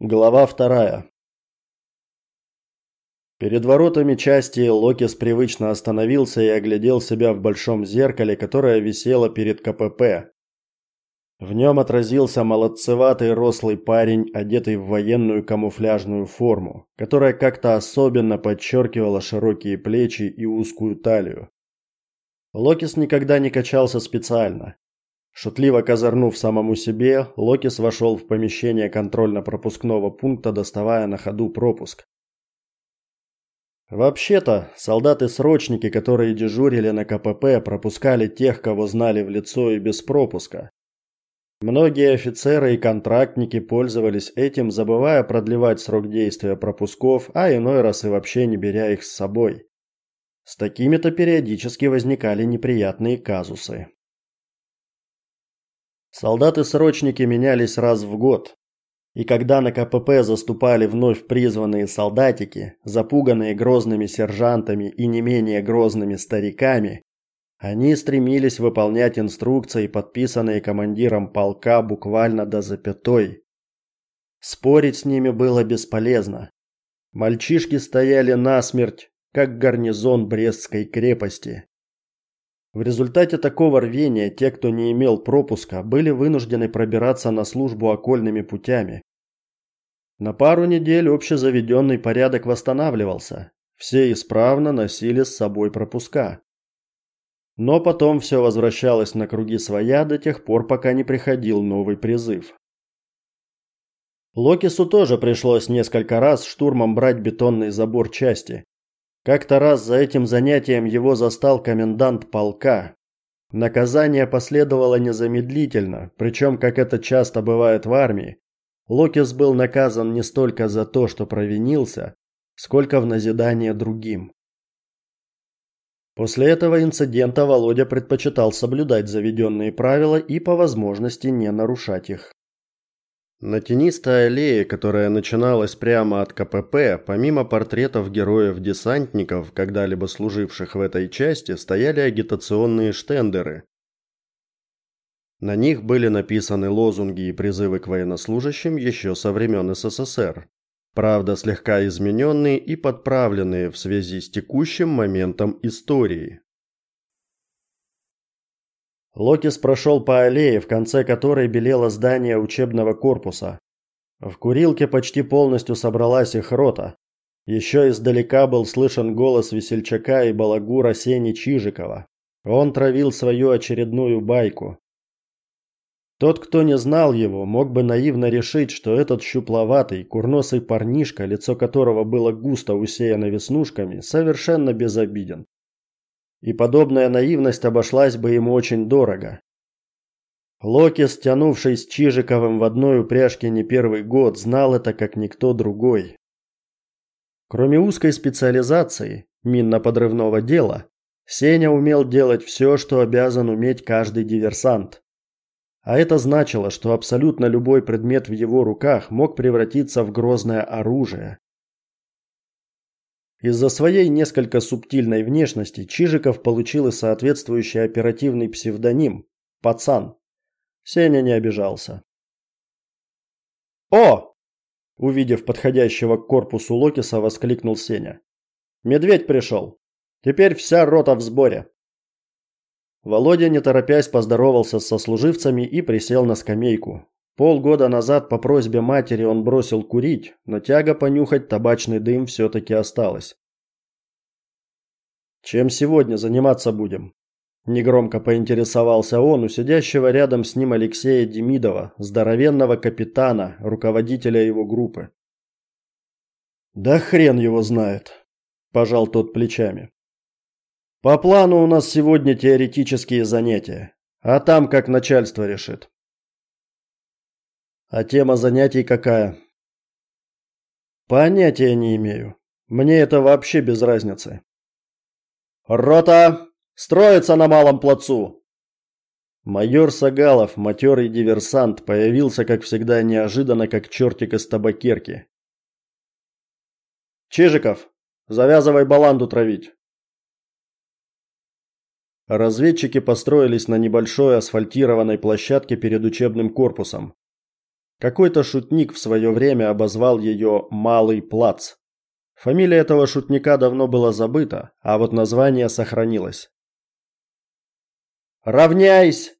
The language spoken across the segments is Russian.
Глава вторая. Перед воротами части Локис привычно остановился и оглядел себя в большом зеркале, которое висело перед КПП. В нем отразился молодцеватый рослый парень, одетый в военную камуфляжную форму, которая как-то особенно подчеркивала широкие плечи и узкую талию. Локис никогда не качался специально. Шутливо козырнув самому себе, Локис вошел в помещение контрольно-пропускного пункта, доставая на ходу пропуск. Вообще-то, солдаты-срочники, которые дежурили на КПП, пропускали тех, кого знали в лицо и без пропуска. Многие офицеры и контрактники пользовались этим, забывая продлевать срок действия пропусков, а иной раз и вообще не беря их с собой. С такими-то периодически возникали неприятные казусы. Солдаты-срочники менялись раз в год. И когда на КПП заступали вновь призванные солдатики, запуганные грозными сержантами и не менее грозными стариками, они стремились выполнять инструкции, подписанные командиром полка буквально до запятой. Спорить с ними было бесполезно. Мальчишки стояли насмерть, как гарнизон Брестской крепости. В результате такого рвения те, кто не имел пропуска, были вынуждены пробираться на службу окольными путями. На пару недель общезаведенный порядок восстанавливался. Все исправно носили с собой пропуска. Но потом все возвращалось на круги своя до тех пор, пока не приходил новый призыв. Локису тоже пришлось несколько раз штурмом брать бетонный забор части. Как-то раз за этим занятием его застал комендант полка. Наказание последовало незамедлительно, причем, как это часто бывает в армии, Локис был наказан не столько за то, что провинился, сколько в назидание другим. После этого инцидента Володя предпочитал соблюдать заведенные правила и по возможности не нарушать их. На тенистой аллее, которая начиналась прямо от КПП, помимо портретов героев-десантников, когда-либо служивших в этой части, стояли агитационные штендеры. На них были написаны лозунги и призывы к военнослужащим еще со времен СССР. Правда, слегка измененные и подправленные в связи с текущим моментом истории. Локис прошел по аллее, в конце которой белело здание учебного корпуса. В курилке почти полностью собралась их рота. Еще издалека был слышен голос весельчака и балагура Сени Чижикова. Он травил свою очередную байку. Тот, кто не знал его, мог бы наивно решить, что этот щупловатый, курносый парнишка, лицо которого было густо усеяно веснушками, совершенно безобиден и подобная наивность обошлась бы ему очень дорого. Локи, стянувший с Чижиковым в одной упряжке не первый год, знал это как никто другой. Кроме узкой специализации минно-подрывного дела, Сеня умел делать все, что обязан уметь каждый диверсант. А это значило, что абсолютно любой предмет в его руках мог превратиться в грозное оружие, из-за своей несколько субтильной внешности Чижиков получил и соответствующий оперативный псевдоним Пацан. Сеня не обижался. О! Увидев подходящего к корпусу Локиса, воскликнул Сеня. Медведь пришел. Теперь вся рота в сборе. Володя, не торопясь, поздоровался с сослуживцами и присел на скамейку, Полгода назад по просьбе матери он бросил курить, но тяга понюхать табачный дым все таки осталась. Чем сегодня заниматься будем? негромко поинтересовался он у сидящего рядом с ним Алексея Демидова, здоровенного капитана, руководителя его группы. Да хрен его знает, пожал тот плечами. По плану у нас сегодня теоретические занятия, а там как начальство решит. А тема занятий какая? Понятия не имею. Мне это вообще без разницы. Рота, строится на малом плацу. Майор Сагалов, матерый диверсант, появился, как всегда, неожиданно, как чертик из табакерки. Чижиков, завязывай баланду травить. Разведчики построились на небольшой асфальтированной площадке перед учебным корпусом. Какой-то шутник в свое время обозвал ее «Малый плац». Фамилия этого шутника давно была забыта, а вот название сохранилось. «Равняйсь!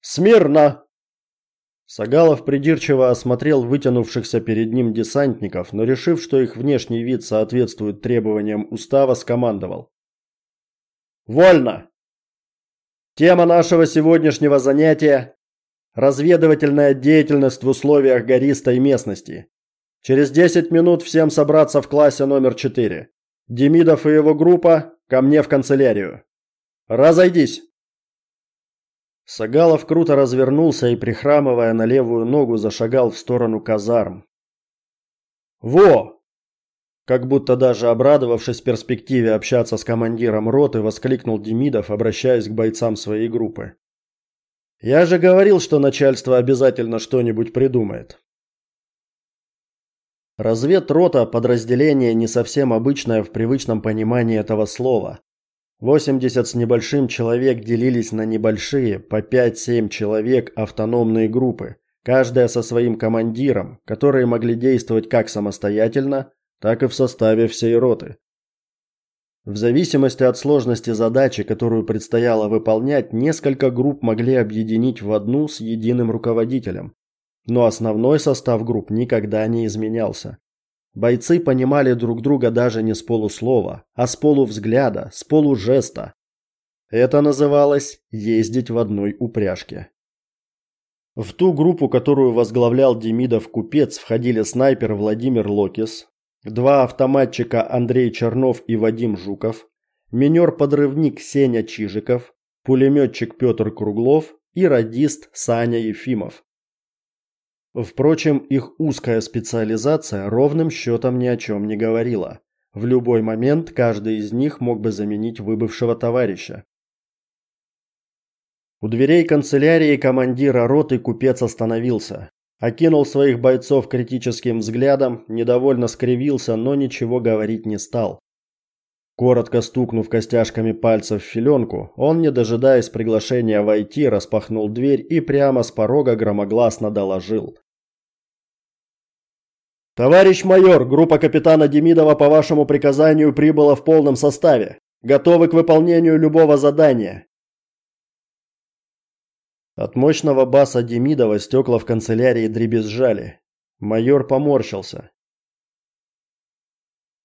Смирно!» Сагалов придирчиво осмотрел вытянувшихся перед ним десантников, но решив, что их внешний вид соответствует требованиям устава, скомандовал. «Вольно! Тема нашего сегодняшнего занятия – разведывательная деятельность в условиях гористой местности. Через 10 минут всем собраться в классе номер 4. Демидов и его группа ко мне в канцелярию. Разойдись!» Сагалов круто развернулся и, прихрамывая на левую ногу, зашагал в сторону казарм. «Во!» Как будто даже обрадовавшись перспективе общаться с командиром роты, воскликнул Демидов, обращаясь к бойцам своей группы. «Я же говорил, что начальство обязательно что-нибудь придумает». Разведрота – подразделение не совсем обычное в привычном понимании этого слова. 80 с небольшим человек делились на небольшие, по 5-7 человек, автономные группы, каждая со своим командиром, которые могли действовать как самостоятельно, так и в составе всей роты. В зависимости от сложности задачи, которую предстояло выполнять, несколько групп могли объединить в одну с единым руководителем. Но основной состав групп никогда не изменялся. Бойцы понимали друг друга даже не с полуслова, а с полувзгляда, с полужеста. Это называлось ездить в одной упряжке. В ту группу, которую возглавлял Демидов купец, входили снайпер Владимир Локис, два автоматчика Андрей Чернов и Вадим Жуков, минер-подрывник Сеня Чижиков, пулеметчик Петр Круглов и радист Саня Ефимов. Впрочем, их узкая специализация ровным счетом ни о чем не говорила. В любой момент каждый из них мог бы заменить выбывшего товарища. У дверей канцелярии командира роты купец остановился. Окинул своих бойцов критическим взглядом, недовольно скривился, но ничего говорить не стал. Коротко стукнув костяшками пальцев в филенку, он, не дожидаясь приглашения войти, распахнул дверь и прямо с порога громогласно доложил. «Товарищ майор, группа капитана Демидова по вашему приказанию прибыла в полном составе. Готовы к выполнению любого задания». От мощного баса Демидова стекла в канцелярии дребезжали. Майор поморщился.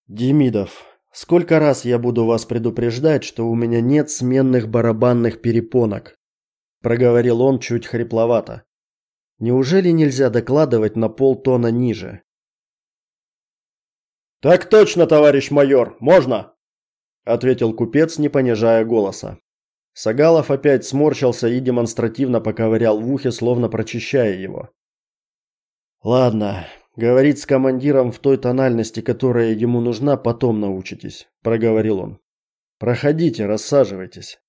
«Демидов, Сколько раз я буду вас предупреждать, что у меня нет сменных барабанных перепонок, проговорил он чуть хрипловато. Неужели нельзя докладывать на полтона ниже? Так точно, товарищ майор, можно, ответил купец, не понижая голоса. Сагалов опять сморщился и демонстративно поковырял в ухе, словно прочищая его. Ладно, Говорить с командиром в той тональности, которая ему нужна, потом научитесь, проговорил он. Проходите, рассаживайтесь.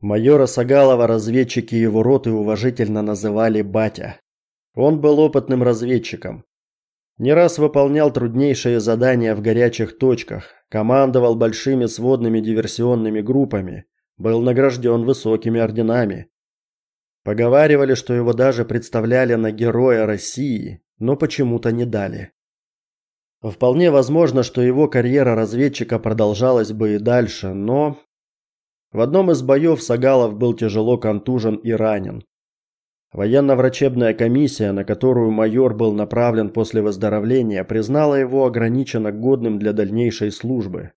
Майора Сагалова разведчики его роты уважительно называли батя. Он был опытным разведчиком. Не раз выполнял труднейшие задания в горячих точках, командовал большими сводными диверсионными группами, был награжден высокими орденами. Поговаривали, что его даже представляли на Героя России, но почему-то не дали. Вполне возможно, что его карьера разведчика продолжалась бы и дальше, но в одном из боев Сагалов был тяжело контужен и ранен. Военно-врачебная комиссия, на которую майор был направлен после выздоровления, признала его ограниченно годным для дальнейшей службы.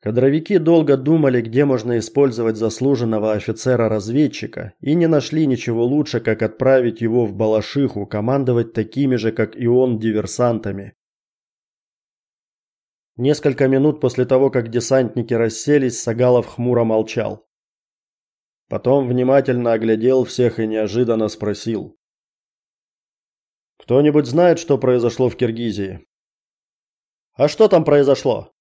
Кадровики долго думали, где можно использовать заслуженного офицера-разведчика, и не нашли ничего лучше, как отправить его в Балашиху командовать такими же, как и он, диверсантами. Несколько минут после того, как десантники расселись, Сагалов хмуро молчал. Потом внимательно оглядел всех и неожиданно спросил: Кто-нибудь знает, что произошло в Киргизии? А что там произошло?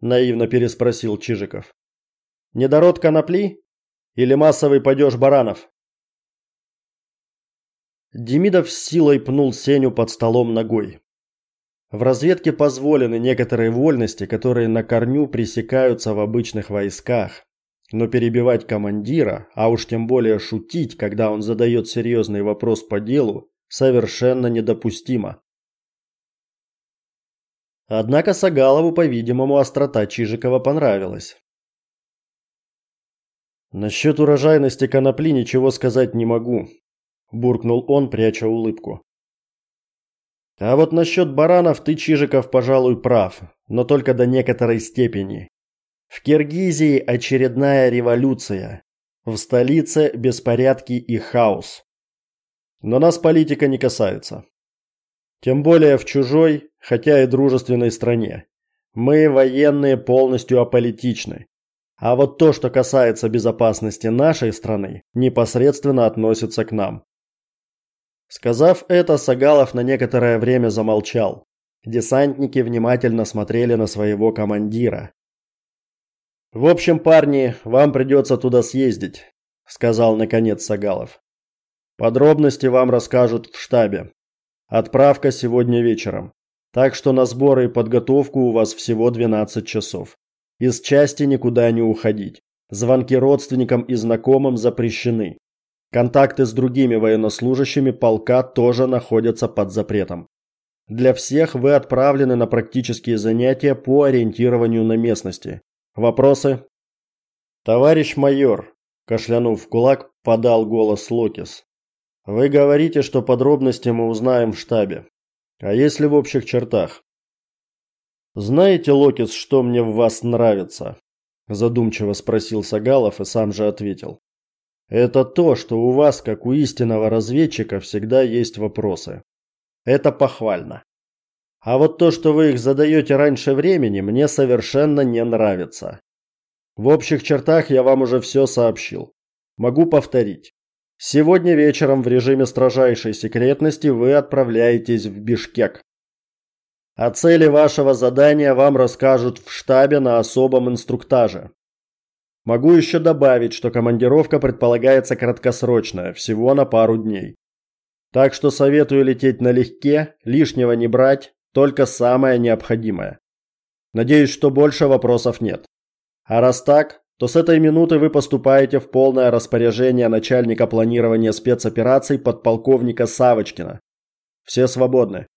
наивно переспросил Чижиков. Недород конопли или массовый падеж баранов? Демидов с силой пнул Сеню под столом ногой. В разведке позволены некоторые вольности, которые на корню пресекаются в обычных войсках. Но перебивать командира, а уж тем более шутить, когда он задает серьезный вопрос по делу, совершенно недопустимо. Однако Сагалову, по-видимому, острота Чижикова понравилась. Насчет урожайности конопли ничего сказать не могу, буркнул он, пряча улыбку. А вот насчет баранов ты, Чижиков, пожалуй, прав, но только до некоторой степени. В Киргизии очередная революция. В столице беспорядки и хаос. Но нас политика не касается. Тем более в чужой, хотя и дружественной стране. Мы, военные, полностью аполитичны. А вот то, что касается безопасности нашей страны, непосредственно относится к нам. Сказав это, Сагалов на некоторое время замолчал. Десантники внимательно смотрели на своего командира. В общем, парни, вам придется туда съездить, сказал наконец Сагалов. Подробности вам расскажут в штабе. Отправка сегодня вечером. Так что на сборы и подготовку у вас всего 12 часов. Из части никуда не уходить. Звонки родственникам и знакомым запрещены. Контакты с другими военнослужащими полка тоже находятся под запретом. Для всех вы отправлены на практические занятия по ориентированию на местности. Вопросы? Товарищ майор, кашлянув в кулак, подал голос Локис. Вы говорите, что подробности мы узнаем в штабе. А если в общих чертах? Знаете, Локис, что мне в вас нравится? задумчиво спросил Сагалов и сам же ответил. Это то, что у вас, как у истинного разведчика, всегда есть вопросы. Это похвально. А вот то, что вы их задаете раньше времени, мне совершенно не нравится. В общих чертах я вам уже все сообщил. Могу повторить. Сегодня вечером в режиме строжайшей секретности вы отправляетесь в Бишкек. О цели вашего задания вам расскажут в штабе на особом инструктаже. Могу еще добавить, что командировка предполагается краткосрочная, всего на пару дней. Так что советую лететь налегке, лишнего не брать, только самое необходимое. Надеюсь, что больше вопросов нет. А раз так, то с этой минуты вы поступаете в полное распоряжение начальника планирования спецопераций подполковника Савочкина. Все свободны.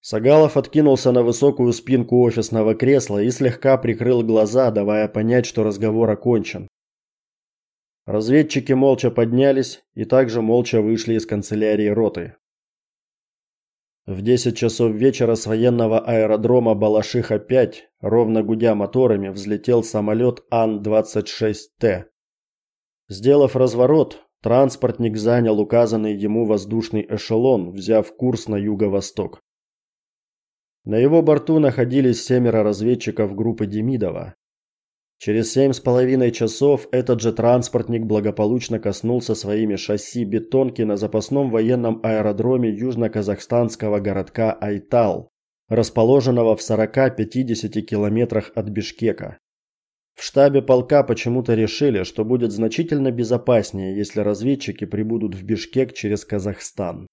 Сагалов откинулся на высокую спинку офисного кресла и слегка прикрыл глаза, давая понять, что разговор окончен. Разведчики молча поднялись и также молча вышли из канцелярии роты. В 10 часов вечера с военного аэродрома Балашиха-5, ровно гудя моторами, взлетел самолет Ан-26Т. Сделав разворот, транспортник занял указанный ему воздушный эшелон, взяв курс на юго-восток. На его борту находились семеро разведчиков группы Демидова. Через семь с половиной часов этот же транспортник благополучно коснулся своими шасси бетонки на запасном военном аэродроме южно-казахстанского городка Айтал, расположенного в 40-50 километрах от Бишкека. В штабе полка почему-то решили, что будет значительно безопаснее, если разведчики прибудут в Бишкек через Казахстан.